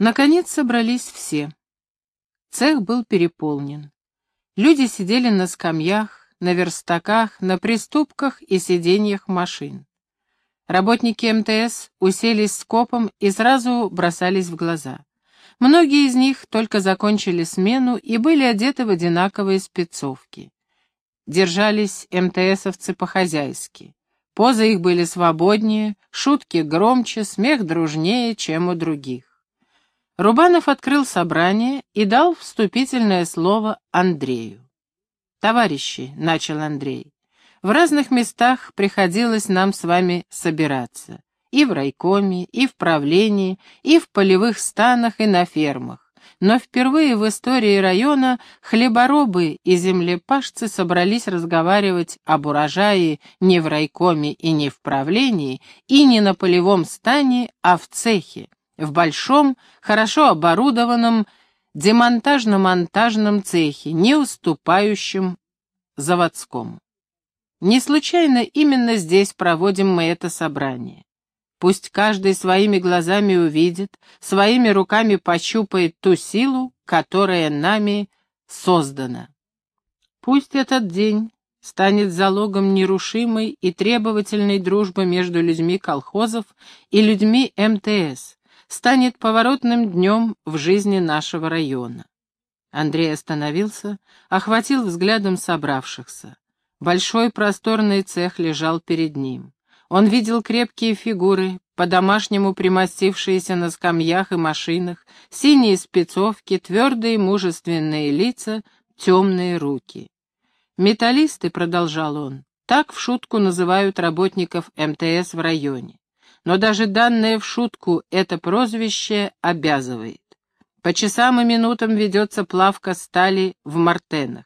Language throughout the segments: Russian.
Наконец собрались все. Цех был переполнен. Люди сидели на скамьях, на верстаках, на приступках и сиденьях машин. Работники МТС уселись скопом и сразу бросались в глаза. Многие из них только закончили смену и были одеты в одинаковые спецовки. Держались МТСовцы по-хозяйски. Позы их были свободнее, шутки громче, смех дружнее, чем у других. Рубанов открыл собрание и дал вступительное слово Андрею. «Товарищи», — начал Андрей, — «в разных местах приходилось нам с вами собираться. И в райкоме, и в правлении, и в полевых станах, и на фермах. Но впервые в истории района хлеборобы и землепашцы собрались разговаривать об урожае не в райкоме и не в правлении, и не на полевом стане, а в цехе, в большом, хорошо оборудованном демонтажно-монтажном цехе, не уступающем заводскому. Не случайно именно здесь проводим мы это собрание. Пусть каждый своими глазами увидит, своими руками пощупает ту силу, которая нами создана. Пусть этот день станет залогом нерушимой и требовательной дружбы между людьми колхозов и людьми МТС, станет поворотным днем в жизни нашего района. Андрей остановился, охватил взглядом собравшихся. Большой просторный цех лежал перед ним. Он видел крепкие фигуры, по-домашнему примостившиеся на скамьях и машинах, синие спецовки, твердые мужественные лица, темные руки. «Металлисты», — продолжал он, — так в шутку называют работников МТС в районе но даже данное в шутку это прозвище обязывает. По часам и минутам ведется плавка стали в мартенах.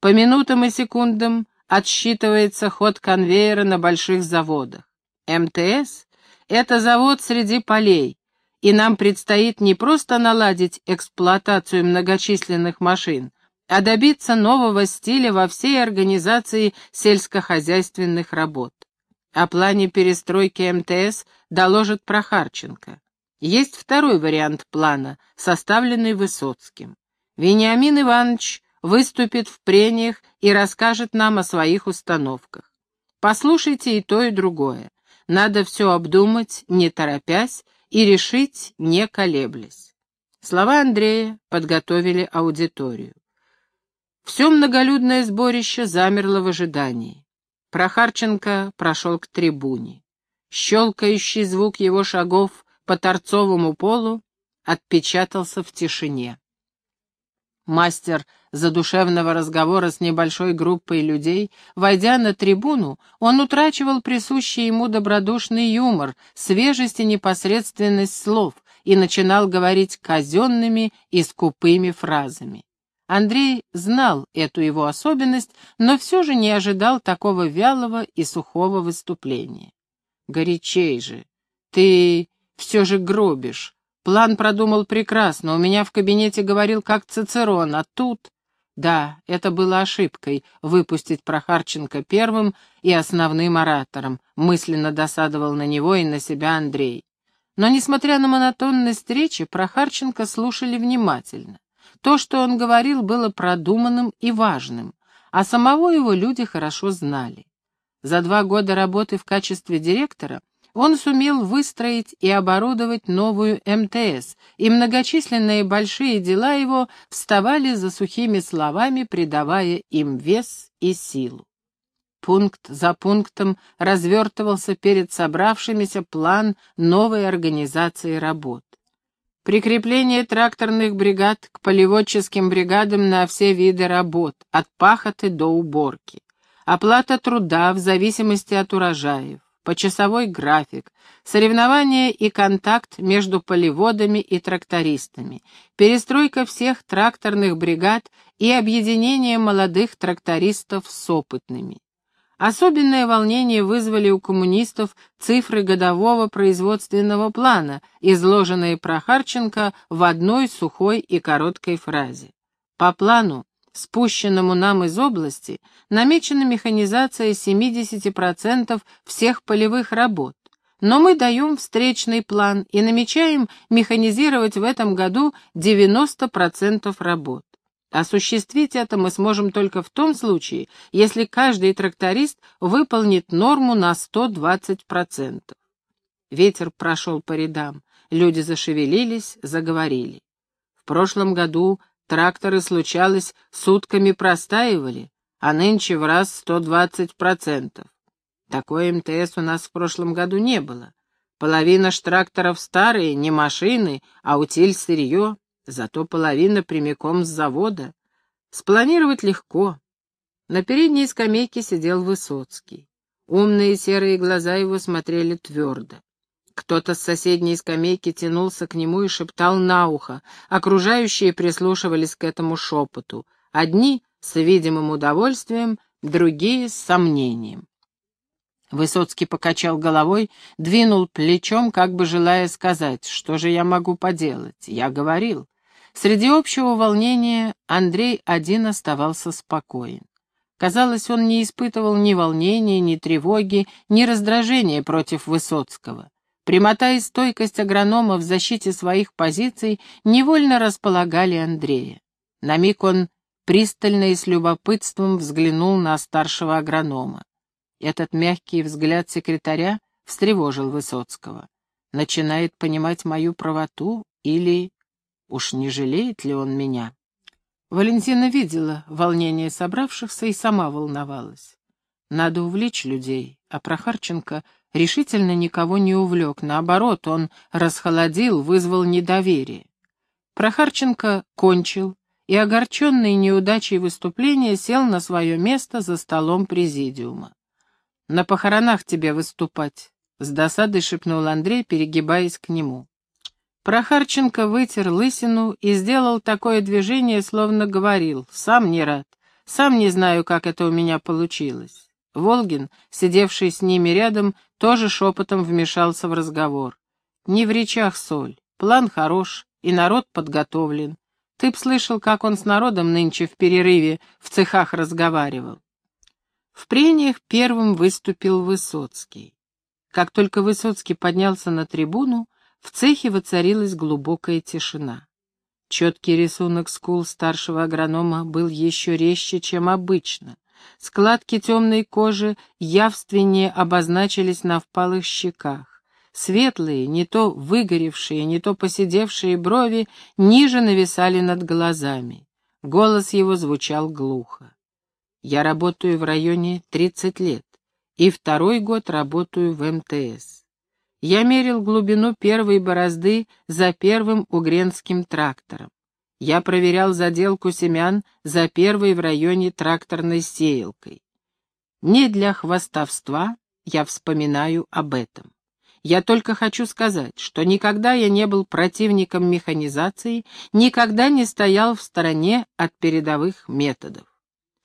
По минутам и секундам отсчитывается ход конвейера на больших заводах. МТС — это завод среди полей, и нам предстоит не просто наладить эксплуатацию многочисленных машин, а добиться нового стиля во всей организации сельскохозяйственных работ. О плане перестройки МТС доложит Прохарченко. Есть второй вариант плана, составленный Высоцким. Вениамин Иванович выступит в прениях и расскажет нам о своих установках. Послушайте и то, и другое. Надо все обдумать, не торопясь, и решить, не колеблясь. Слова Андрея подготовили аудиторию. Все многолюдное сборище замерло в ожидании. Прохарченко прошел к трибуне. Щелкающий звук его шагов по торцовому полу отпечатался в тишине. Мастер задушевного разговора с небольшой группой людей, войдя на трибуну, он утрачивал присущий ему добродушный юмор, свежесть и непосредственность слов и начинал говорить казенными и скупыми фразами. Андрей знал эту его особенность, но все же не ожидал такого вялого и сухого выступления. «Горячей же! Ты все же гробишь. План продумал прекрасно, у меня в кабинете говорил как Цицерон, а тут...» Да, это было ошибкой — выпустить Прохарченко первым и основным оратором, мысленно досадовал на него и на себя Андрей. Но, несмотря на монотонность речи, Прохарченко слушали внимательно. То, что он говорил, было продуманным и важным, а самого его люди хорошо знали. За два года работы в качестве директора он сумел выстроить и оборудовать новую МТС, и многочисленные большие дела его вставали за сухими словами, придавая им вес и силу. Пункт за пунктом развертывался перед собравшимися план новой организации работ. Прикрепление тракторных бригад к полеводческим бригадам на все виды работ, от пахоты до уборки. Оплата труда в зависимости от урожаев, почасовой график, соревнования и контакт между полеводами и трактористами, перестройка всех тракторных бригад и объединение молодых трактористов с опытными. Особенное волнение вызвали у коммунистов цифры годового производственного плана, изложенные Прохарченко в одной сухой и короткой фразе. По плану, спущенному нам из области, намечена механизация 70% всех полевых работ, но мы даем встречный план и намечаем механизировать в этом году 90% работ. Осуществить это мы сможем только в том случае, если каждый тракторист выполнит норму на 120%. Ветер прошел по рядам, люди зашевелились, заговорили. В прошлом году тракторы, случалось, сутками простаивали, а нынче в раз 120%. Такой МТС у нас в прошлом году не было. Половина штракторов старые, не машины, а утиль сырье, зато половина прямиком с завода. Спланировать легко. На передней скамейке сидел Высоцкий. Умные серые глаза его смотрели твердо. Кто-то с соседней скамейки тянулся к нему и шептал на ухо. Окружающие прислушивались к этому шепоту. Одни с видимым удовольствием, другие с сомнением. Высоцкий покачал головой, двинул плечом, как бы желая сказать, что же я могу поделать. Я говорил. Среди общего волнения Андрей один оставался спокоен. Казалось, он не испытывал ни волнения, ни тревоги, ни раздражения против Высоцкого. Прямота и стойкость агронома в защите своих позиций невольно располагали Андрея. На миг он пристально и с любопытством взглянул на старшего агронома. Этот мягкий взгляд секретаря встревожил Высоцкого. Начинает понимать мою правоту или... Уж не жалеет ли он меня? Валентина видела волнение собравшихся и сама волновалась. Надо увлечь людей, а Прохарченко решительно никого не увлек. Наоборот, он расхолодил, вызвал недоверие. Прохарченко кончил и, огорченный неудачей выступления, сел на свое место за столом президиума. «На похоронах тебе выступать», — с досадой шепнул Андрей, перегибаясь к нему. Прохарченко вытер лысину и сделал такое движение, словно говорил, «Сам не рад, сам не знаю, как это у меня получилось». Волгин, сидевший с ними рядом, тоже шепотом вмешался в разговор. «Не в речах соль, план хорош, и народ подготовлен. Ты б слышал, как он с народом нынче в перерыве в цехах разговаривал. В прениях первым выступил Высоцкий. Как только Высоцкий поднялся на трибуну, в цехе воцарилась глубокая тишина. Четкий рисунок скул старшего агронома был еще резче, чем обычно. Складки темной кожи явственнее обозначились на впалых щеках. Светлые, не то выгоревшие, не то посидевшие брови ниже нависали над глазами. Голос его звучал глухо. Я работаю в районе 30 лет, и второй год работаю в МТС. Я мерил глубину первой борозды за первым угренским трактором. Я проверял заделку семян за первой в районе тракторной сеялкой. Не для хвастовства я вспоминаю об этом. Я только хочу сказать, что никогда я не был противником механизации, никогда не стоял в стороне от передовых методов.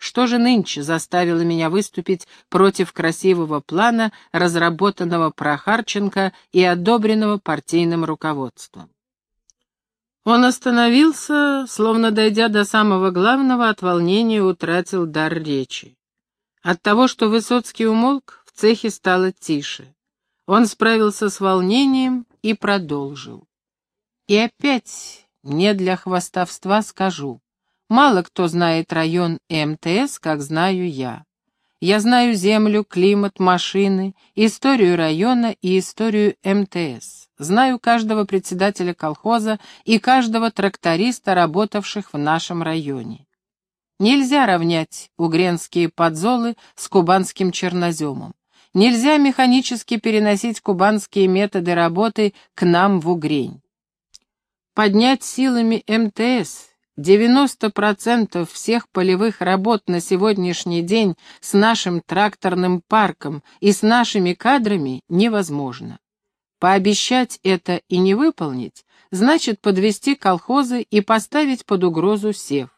Что же нынче заставило меня выступить против красивого плана, разработанного Прохарченко и одобренного партийным руководством? Он остановился, словно дойдя до самого главного, от волнения утратил дар речи. От того, что Высоцкий умолк, в цехе стало тише. Он справился с волнением и продолжил. И опять не для хвастовства скажу. Мало кто знает район МТС, как знаю я. Я знаю землю, климат, машины, историю района и историю МТС. Знаю каждого председателя колхоза и каждого тракториста, работавших в нашем районе. Нельзя равнять угренские подзолы с кубанским черноземом. Нельзя механически переносить кубанские методы работы к нам в Угрень. Поднять силами МТС — 90% всех полевых работ на сегодняшний день с нашим тракторным парком и с нашими кадрами невозможно. Пообещать это и не выполнить значит подвести колхозы и поставить под угрозу сев.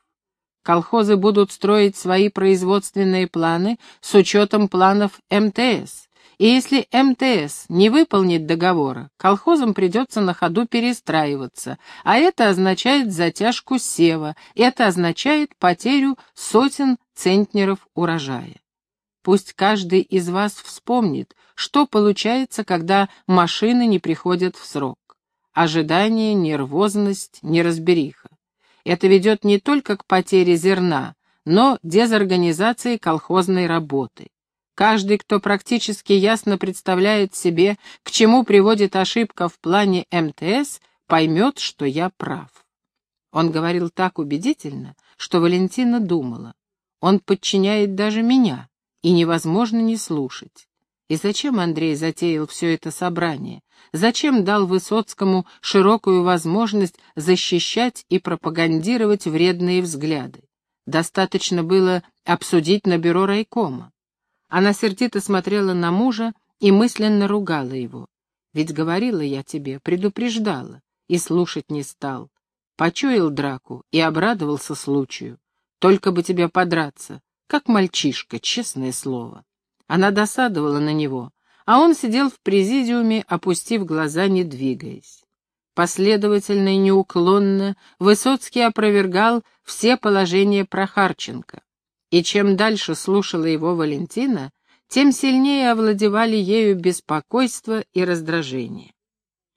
Колхозы будут строить свои производственные планы с учетом планов МТС, и если МТС не выполнит договора, колхозам придется на ходу перестраиваться, а это означает затяжку сева, это означает потерю сотен центнеров урожая. Пусть каждый из вас вспомнит, что получается, когда машины не приходят в срок. Ожидание, нервозность, неразбериха. Это ведет не только к потере зерна, но дезорганизации колхозной работы. Каждый, кто практически ясно представляет себе, к чему приводит ошибка в плане МТС, поймет, что я прав. Он говорил так убедительно, что Валентина думала. Он подчиняет даже меня, и невозможно не слушать. И зачем Андрей затеял все это собрание? Зачем дал Высоцкому широкую возможность защищать и пропагандировать вредные взгляды? Достаточно было обсудить на бюро райкома. Она сердито смотрела на мужа и мысленно ругала его. Ведь говорила я тебе, предупреждала, и слушать не стал. Почуял драку и обрадовался случаю. Только бы тебя подраться, как мальчишка, честное слово. Она досадовала на него, а он сидел в президиуме, опустив глаза, не двигаясь. Последовательно и неуклонно Высоцкий опровергал все положения Прохарченко и чем дальше слушала его Валентина, тем сильнее овладевали ею беспокойство и раздражение.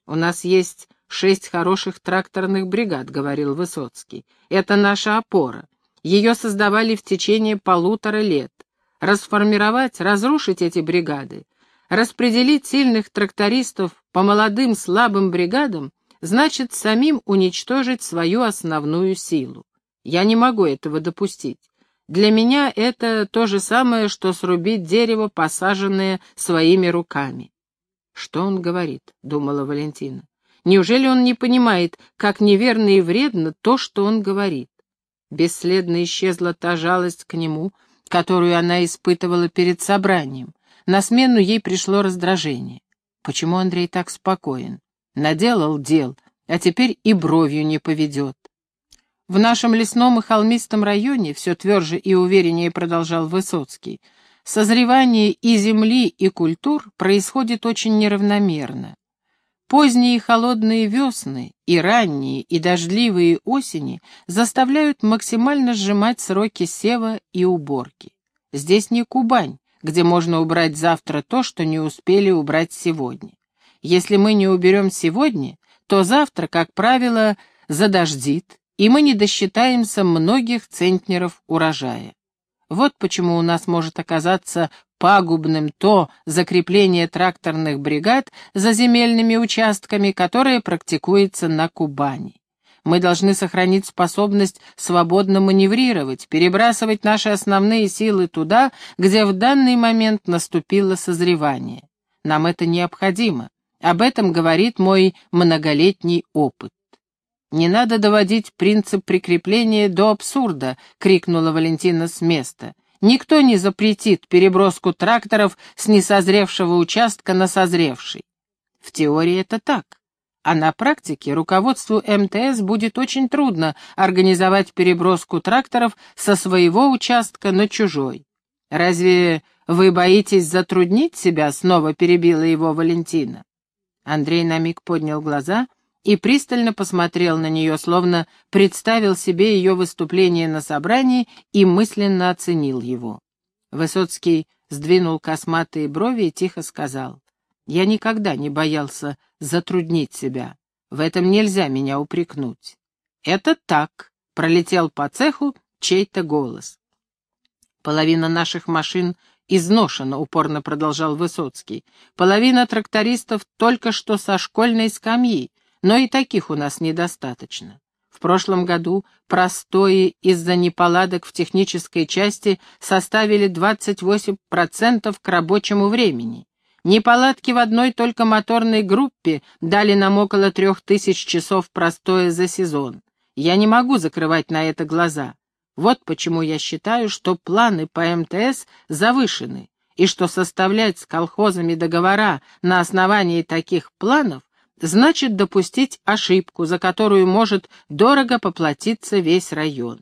«У нас есть шесть хороших тракторных бригад», — говорил Высоцкий. «Это наша опора. Ее создавали в течение полутора лет. Расформировать, разрушить эти бригады, распределить сильных трактористов по молодым слабым бригадам значит самим уничтожить свою основную силу. Я не могу этого допустить. Для меня это то же самое, что срубить дерево, посаженное своими руками. «Что он говорит?» — думала Валентина. «Неужели он не понимает, как неверно и вредно то, что он говорит?» Бесследно исчезла та жалость к нему, которую она испытывала перед собранием. На смену ей пришло раздражение. Почему Андрей так спокоен? Наделал дел, а теперь и бровью не поведет. В нашем лесном и холмистом районе, все тверже и увереннее продолжал Высоцкий, созревание и земли, и культур происходит очень неравномерно. Поздние холодные весны и ранние и дождливые осени заставляют максимально сжимать сроки сева и уборки. Здесь не Кубань, где можно убрать завтра то, что не успели убрать сегодня. Если мы не уберем сегодня, то завтра, как правило, задождит, и мы не досчитаемся многих центнеров урожая. Вот почему у нас может оказаться пагубным то закрепление тракторных бригад за земельными участками, которое практикуется на Кубани. Мы должны сохранить способность свободно маневрировать, перебрасывать наши основные силы туда, где в данный момент наступило созревание. Нам это необходимо. Об этом говорит мой многолетний опыт. «Не надо доводить принцип прикрепления до абсурда», — крикнула Валентина с места. «Никто не запретит переброску тракторов с несозревшего участка на созревший». В теории это так. А на практике руководству МТС будет очень трудно организовать переброску тракторов со своего участка на чужой. «Разве вы боитесь затруднить себя?» — снова перебила его Валентина. Андрей на миг поднял глаза и пристально посмотрел на нее, словно представил себе ее выступление на собрании и мысленно оценил его. Высоцкий сдвинул косматые брови и тихо сказал, «Я никогда не боялся затруднить себя. В этом нельзя меня упрекнуть». «Это так», — пролетел по цеху чей-то голос. «Половина наших машин изношена», — упорно продолжал Высоцкий. «Половина трактористов только что со школьной скамьи, но и таких у нас недостаточно. В прошлом году простои из-за неполадок в технической части составили 28% к рабочему времени. Неполадки в одной только моторной группе дали нам около трех тысяч часов простоя за сезон. Я не могу закрывать на это глаза. Вот почему я считаю, что планы по МТС завышены, и что составлять с колхозами договора на основании таких планов значит допустить ошибку, за которую может дорого поплатиться весь район.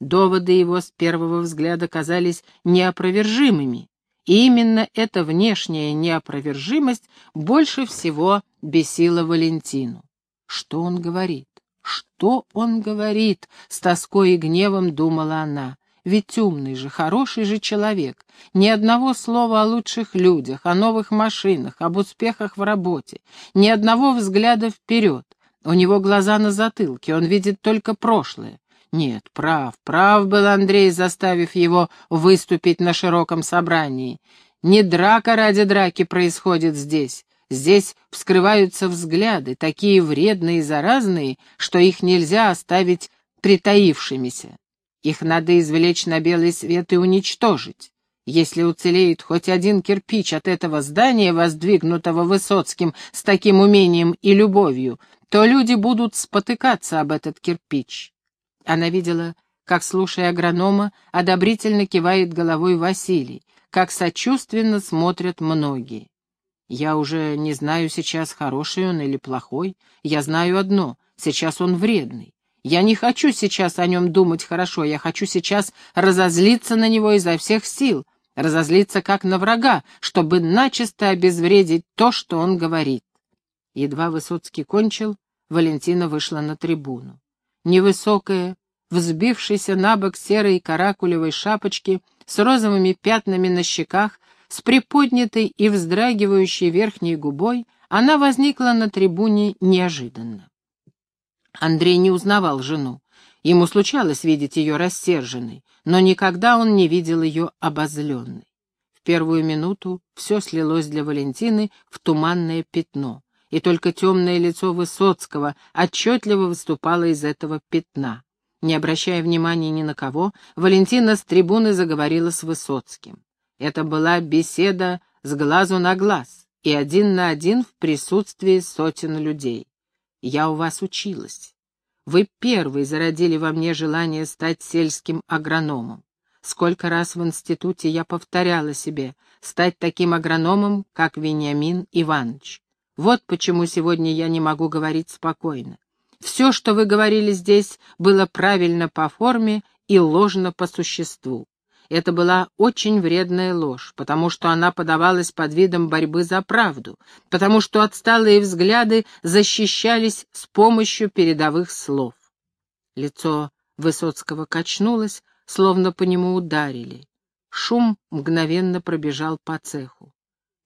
Доводы его с первого взгляда казались неопровержимыми, и именно эта внешняя неопровержимость больше всего бесила Валентину. Что он говорит? Что он говорит? С тоской и гневом думала она. Ведь умный же, хороший же человек. Ни одного слова о лучших людях, о новых машинах, об успехах в работе. Ни одного взгляда вперед. У него глаза на затылке, он видит только прошлое. Нет, прав, прав был Андрей, заставив его выступить на широком собрании. Не драка ради драки происходит здесь. Здесь вскрываются взгляды, такие вредные и заразные, что их нельзя оставить притаившимися. Их надо извлечь на белый свет и уничтожить. Если уцелеет хоть один кирпич от этого здания, воздвигнутого Высоцким с таким умением и любовью, то люди будут спотыкаться об этот кирпич. Она видела, как, слушая агронома, одобрительно кивает головой Василий, как сочувственно смотрят многие. Я уже не знаю сейчас, хороший он или плохой. Я знаю одно — сейчас он вредный. Я не хочу сейчас о нем думать хорошо, я хочу сейчас разозлиться на него изо всех сил, разозлиться как на врага, чтобы начисто обезвредить то, что он говорит. Едва Высоцкий кончил, Валентина вышла на трибуну. Невысокая, взбившаяся на бок серой каракулевой шапочки с розовыми пятнами на щеках, с приподнятой и вздрагивающей верхней губой, она возникла на трибуне неожиданно. Андрей не узнавал жену. Ему случалось видеть ее рассерженной, но никогда он не видел ее обозленной. В первую минуту все слилось для Валентины в туманное пятно, и только темное лицо Высоцкого отчетливо выступало из этого пятна. Не обращая внимания ни на кого, Валентина с трибуны заговорила с Высоцким. Это была беседа с глазу на глаз и один на один в присутствии сотен людей. Я у вас училась. Вы первый зародили во мне желание стать сельским агрономом. Сколько раз в институте я повторяла себе стать таким агрономом, как Вениамин Иванович. Вот почему сегодня я не могу говорить спокойно. Все, что вы говорили здесь, было правильно по форме и ложно по существу. Это была очень вредная ложь, потому что она подавалась под видом борьбы за правду, потому что отсталые взгляды защищались с помощью передовых слов. Лицо Высоцкого качнулось, словно по нему ударили. Шум мгновенно пробежал по цеху.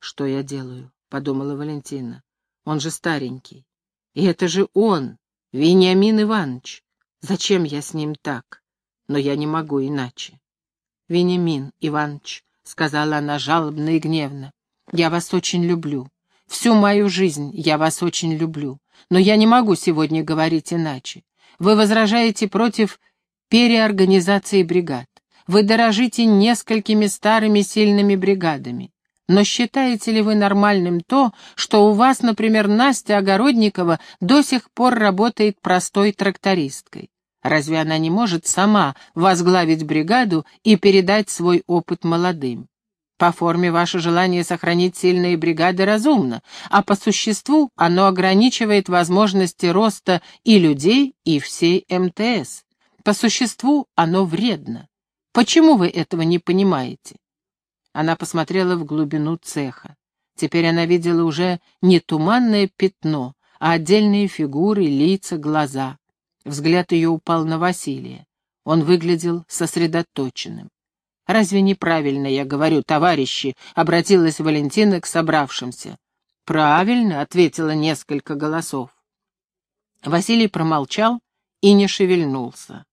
«Что я делаю?» — подумала Валентина. «Он же старенький. И это же он, Вениамин Иванович. Зачем я с ним так? Но я не могу иначе». «Вениамин Иванович», — сказала она жалобно и гневно, — «я вас очень люблю. Всю мою жизнь я вас очень люблю. Но я не могу сегодня говорить иначе. Вы возражаете против переорганизации бригад. Вы дорожите несколькими старыми сильными бригадами. Но считаете ли вы нормальным то, что у вас, например, Настя Огородникова до сих пор работает простой трактористкой? Разве она не может сама возглавить бригаду и передать свой опыт молодым? По форме ваше желание сохранить сильные бригады разумно, а по существу оно ограничивает возможности роста и людей, и всей МТС. По существу оно вредно. Почему вы этого не понимаете? Она посмотрела в глубину цеха. Теперь она видела уже не туманное пятно, а отдельные фигуры, лица, глаза. Взгляд ее упал на Василия. Он выглядел сосредоточенным. «Разве неправильно я говорю, товарищи?» — обратилась Валентина к собравшимся. «Правильно», — ответило несколько голосов. Василий промолчал и не шевельнулся.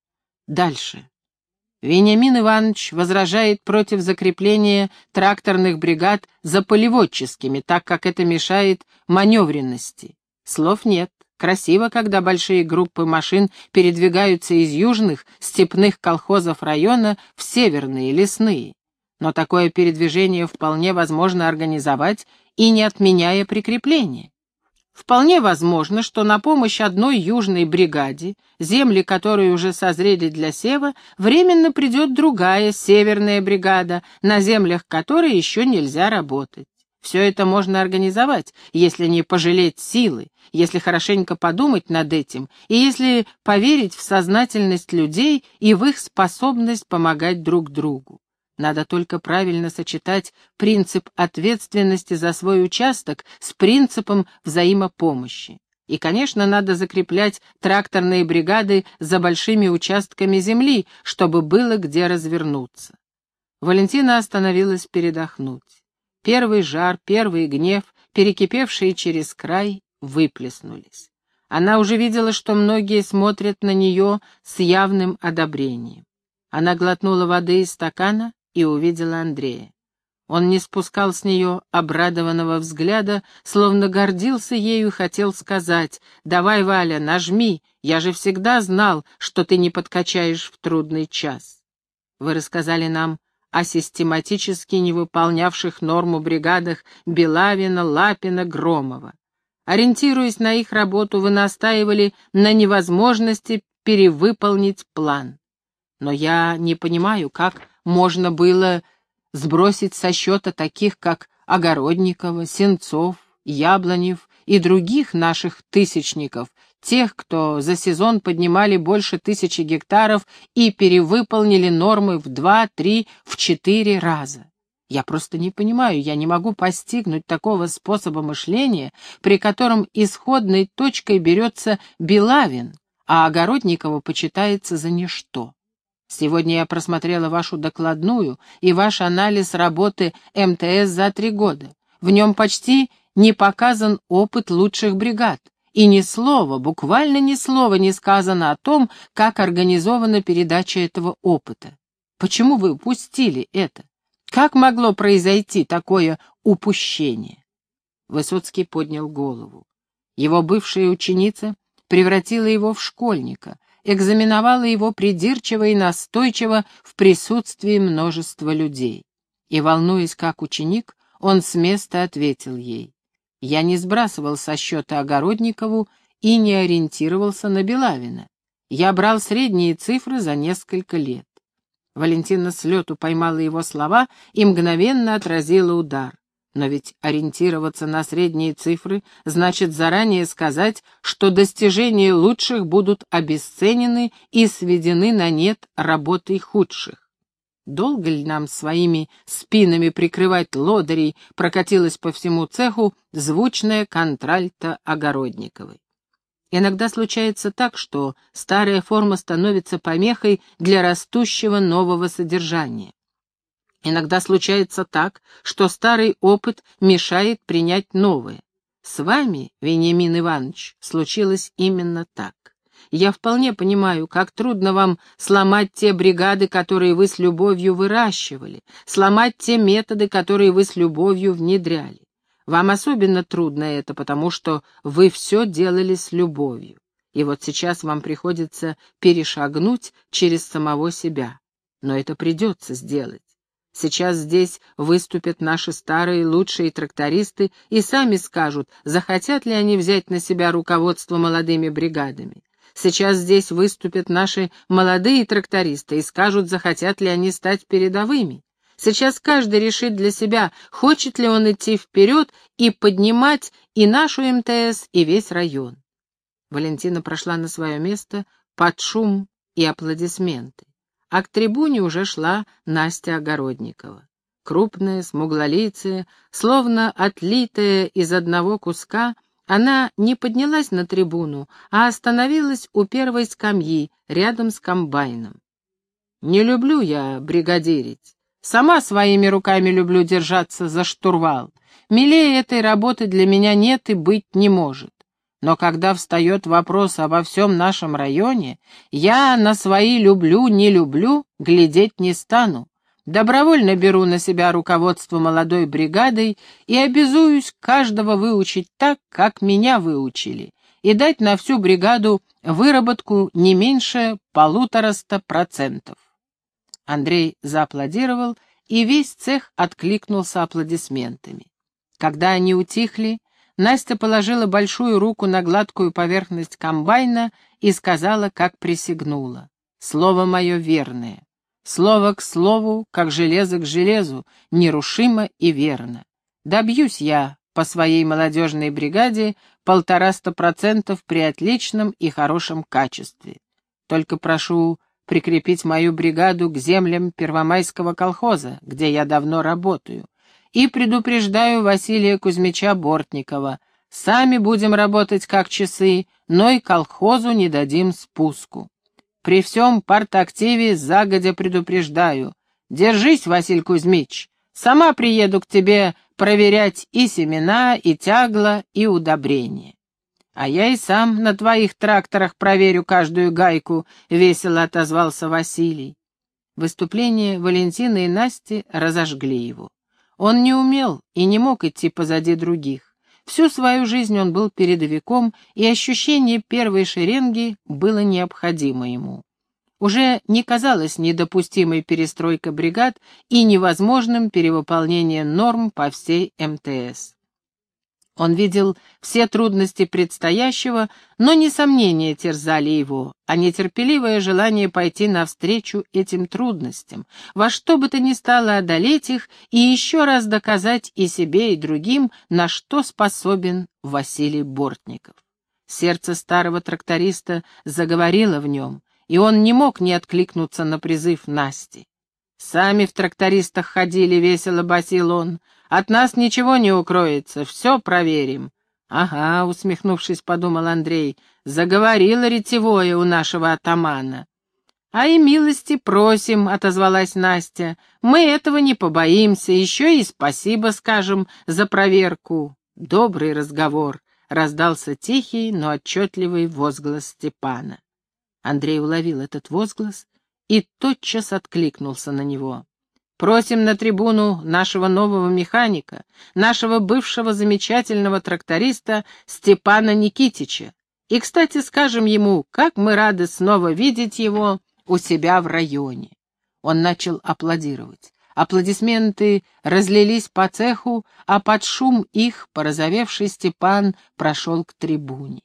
Дальше. Вениамин Иванович возражает против закрепления тракторных бригад за полеводческими, так как это мешает маневренности. Слов нет. Красиво, когда большие группы машин передвигаются из южных, степных колхозов района в северные, лесные. Но такое передвижение вполне возможно организовать и не отменяя прикрепление. Вполне возможно, что на помощь одной южной бригаде, земли которой уже созрели для сева, временно придет другая северная бригада, на землях которой еще нельзя работать. Все это можно организовать, если не пожалеть силы, если хорошенько подумать над этим, и если поверить в сознательность людей и в их способность помогать друг другу. Надо только правильно сочетать принцип ответственности за свой участок с принципом взаимопомощи. И, конечно, надо закреплять тракторные бригады за большими участками земли, чтобы было где развернуться. Валентина остановилась передохнуть. Первый жар, первый гнев, перекипевшие через край, выплеснулись. Она уже видела, что многие смотрят на нее с явным одобрением. Она глотнула воды из стакана и увидела Андрея. Он не спускал с нее обрадованного взгляда, словно гордился ею и хотел сказать «Давай, Валя, нажми, я же всегда знал, что ты не подкачаешь в трудный час». Вы рассказали нам о систематически не выполнявших норму бригадах Белавина, Лапина, Громова. Ориентируясь на их работу, вы настаивали на невозможности перевыполнить план. Но я не понимаю, как можно было сбросить со счета таких, как Огородникова, Сенцов, Яблонев и других наших тысячников, тех, кто за сезон поднимали больше тысячи гектаров и перевыполнили нормы в два, три, в четыре раза. Я просто не понимаю, я не могу постигнуть такого способа мышления, при котором исходной точкой берется Белавин, а Огородникова почитается за ничто. Сегодня я просмотрела вашу докладную и ваш анализ работы МТС за три года. В нем почти не показан опыт лучших бригад. И ни слова, буквально ни слова не сказано о том, как организована передача этого опыта. Почему вы упустили это? Как могло произойти такое упущение? Высоцкий поднял голову. Его бывшая ученица превратила его в школьника, экзаменовала его придирчиво и настойчиво в присутствии множества людей. И, волнуясь как ученик, он с места ответил ей. Я не сбрасывал со счета Огородникову и не ориентировался на Белавина. Я брал средние цифры за несколько лет. Валентина с лету поймала его слова и мгновенно отразила удар. Но ведь ориентироваться на средние цифры значит заранее сказать, что достижения лучших будут обесценены и сведены на нет работой худших. Долго ли нам своими спинами прикрывать лодырей, прокатилась по всему цеху звучная контральта Огородниковой. Иногда случается так, что старая форма становится помехой для растущего нового содержания. Иногда случается так, что старый опыт мешает принять новое. С вами, Вениамин Иванович, случилось именно так. Я вполне понимаю, как трудно вам сломать те бригады, которые вы с любовью выращивали, сломать те методы, которые вы с любовью внедряли. Вам особенно трудно это, потому что вы все делали с любовью. И вот сейчас вам приходится перешагнуть через самого себя. Но это придется сделать. Сейчас здесь выступят наши старые лучшие трактористы и сами скажут, захотят ли они взять на себя руководство молодыми бригадами. Сейчас здесь выступят наши молодые трактористы и скажут, захотят ли они стать передовыми. Сейчас каждый решит для себя, хочет ли он идти вперед и поднимать и нашу МТС, и весь район. Валентина прошла на свое место под шум и аплодисменты а к трибуне уже шла Настя Огородникова. Крупная, смуглолицая, словно отлитая из одного куска, она не поднялась на трибуну, а остановилась у первой скамьи, рядом с комбайном. «Не люблю я бригадирить. Сама своими руками люблю держаться за штурвал. Милее этой работы для меня нет и быть не может. Но когда встает вопрос обо всем нашем районе, я на свои люблю, не люблю, глядеть не стану. Добровольно беру на себя руководство молодой бригадой и обязуюсь каждого выучить так, как меня выучили, и дать на всю бригаду выработку не меньше полутораста процентов. Андрей зааплодировал, и весь цех откликнулся аплодисментами. Когда они утихли, Настя положила большую руку на гладкую поверхность комбайна и сказала, как присягнула. «Слово мое верное. Слово к слову, как железо к железу, нерушимо и верно. Добьюсь я по своей молодежной бригаде полтораста процентов при отличном и хорошем качестве. Только прошу прикрепить мою бригаду к землям Первомайского колхоза, где я давно работаю и предупреждаю Василия Кузьмича Бортникова, Сами будем работать как часы, но и колхозу не дадим спуску. При всем партактиве загодя предупреждаю. Держись, Василий Кузьмич, сама приеду к тебе проверять и семена, и тягла, и удобрения. А я и сам на твоих тракторах проверю каждую гайку, — весело отозвался Василий. Выступление Валентины и Насти разожгли его. Он не умел и не мог идти позади других. Всю свою жизнь он был передовиком, и ощущение первой шеренги было необходимо ему. Уже не казалось недопустимой перестройка бригад и невозможным перевыполнение норм по всей МТС. Он видел все трудности предстоящего, но не сомнения терзали его, а нетерпеливое желание пойти навстречу этим трудностям, во что бы то ни стало одолеть их и еще раз доказать и себе, и другим, на что способен Василий Бортников. Сердце старого тракториста заговорило в нем, и он не мог не откликнуться на призыв Насти. «Сами в трактористах ходили, весело басил он, от нас ничего не укроется, все проверим. Ага, усмехнувшись, подумал Андрей, заговорила ретевое у нашего атамана. А и милости просим, отозвалась Настя. Мы этого не побоимся, еще и спасибо скажем за проверку. Добрый разговор, раздался тихий, но отчетливый возглас Степана. Андрей уловил этот возглас и тотчас откликнулся на него. Просим на трибуну нашего нового механика, нашего бывшего замечательного тракториста Степана Никитича. И, кстати, скажем ему, как мы рады снова видеть его у себя в районе. Он начал аплодировать. Аплодисменты разлились по цеху, а под шум их порозовевший Степан прошел к трибуне.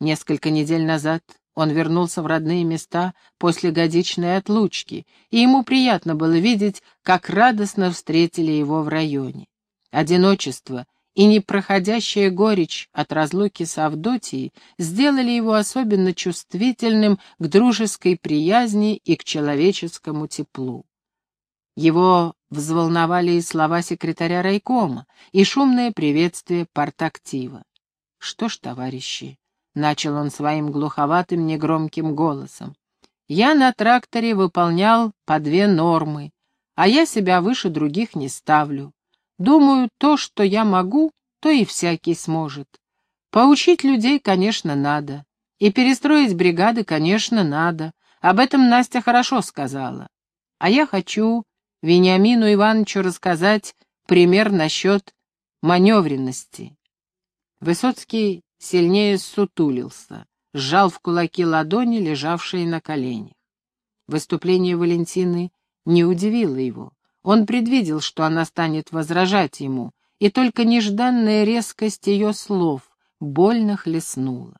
Несколько недель назад он вернулся в родные места после годичной отлучки, и ему приятно было видеть, как радостно встретили его в районе. Одиночество и непроходящая горечь от разлуки с Авдотьей сделали его особенно чувствительным к дружеской приязни и к человеческому теплу. Его взволновали и слова секретаря райкома, и шумное приветствие партактива. Что ж, товарищи, начал он своим глуховатым негромким голосом. Я на тракторе выполнял по две нормы, а я себя выше других не ставлю. Думаю, то, что я могу, то и всякий сможет. Поучить людей, конечно, надо. И перестроить бригады, конечно, надо. Об этом Настя хорошо сказала. А я хочу Вениамину Ивановичу рассказать пример насчет маневренности. Высоцкий сильнее сутулился, сжал в кулаки ладони, лежавшие на коленях. Выступление Валентины не удивило его. Он предвидел, что она станет возражать ему, и только нежданная резкость ее слов больно хлестнула.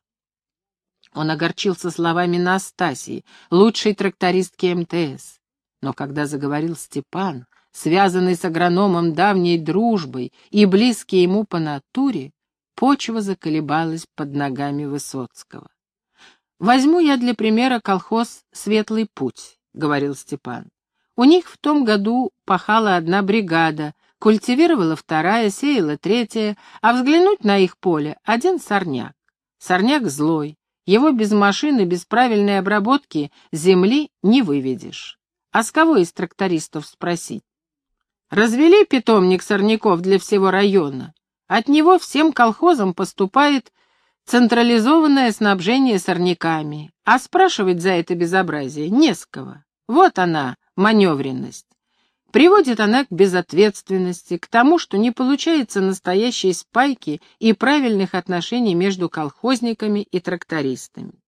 Он огорчился словами Настасии, лучшей трактористки МТС. Но когда заговорил Степан, связанный с агрономом давней дружбой и близкий ему по натуре, Почва заколебалась под ногами Высоцкого. «Возьму я для примера колхоз «Светлый путь», — говорил Степан. «У них в том году пахала одна бригада, культивировала вторая, сеяла третья, а взглянуть на их поле — один сорняк. Сорняк злой, его без машины, без правильной обработки земли не выведешь. А с кого из трактористов спросить? Развели питомник сорняков для всего района. От него всем колхозам поступает централизованное снабжение сорняками, а спрашивать за это безобразие не с кого. Вот она, маневренность. Приводит она к безответственности, к тому, что не получается настоящей спайки и правильных отношений между колхозниками и трактористами.